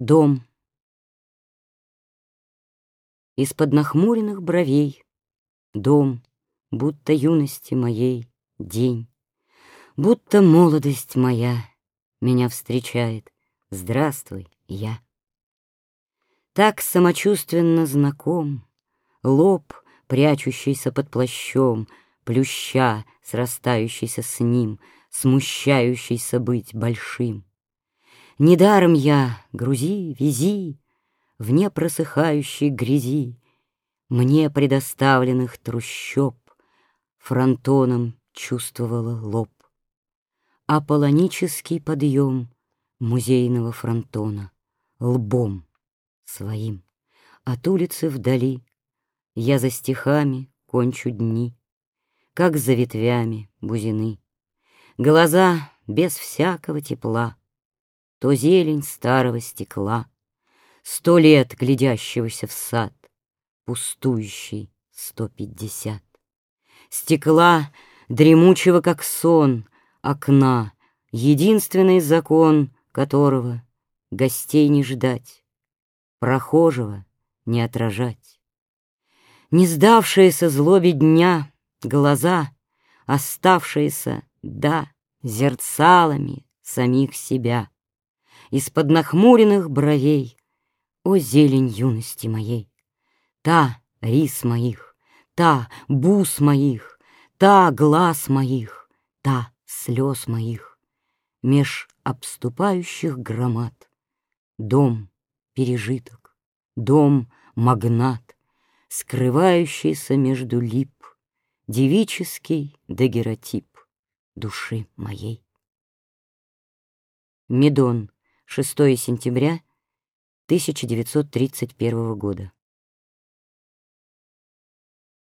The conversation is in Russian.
Дом. Из-под нахмуренных бровей Дом, будто юности моей день, Будто молодость моя Меня встречает. Здравствуй, я. Так самочувственно знаком Лоб, прячущийся под плащом, Плюща, срастающийся с ним, Смущающийся быть большим. Недаром я, грузи, вези, В непросыхающей грязи, Мне предоставленных трущоб Фронтоном чувствовала лоб. Аполлонический подъем Музейного фронтона Лбом своим От улицы вдали Я за стихами кончу дни, Как за ветвями бузины. Глаза без всякого тепла, то зелень старого стекла, Сто лет глядящегося в сад, Пустующий сто пятьдесят. Стекла, дремучего как сон, Окна, единственный закон которого Гостей не ждать, прохожего не отражать. Не сдавшиеся злобе дня глаза, Оставшиеся, да, зерцалами самих себя из-под нахмуренных бровей. О, зелень юности моей! Та рис моих, та бус моих, Та глаз моих, та слез моих, Меж обступающих громад. Дом пережиток, дом магнат, Скрывающийся между лип, Девический дагеротип души моей. Медон, 6 сентября 1931 года.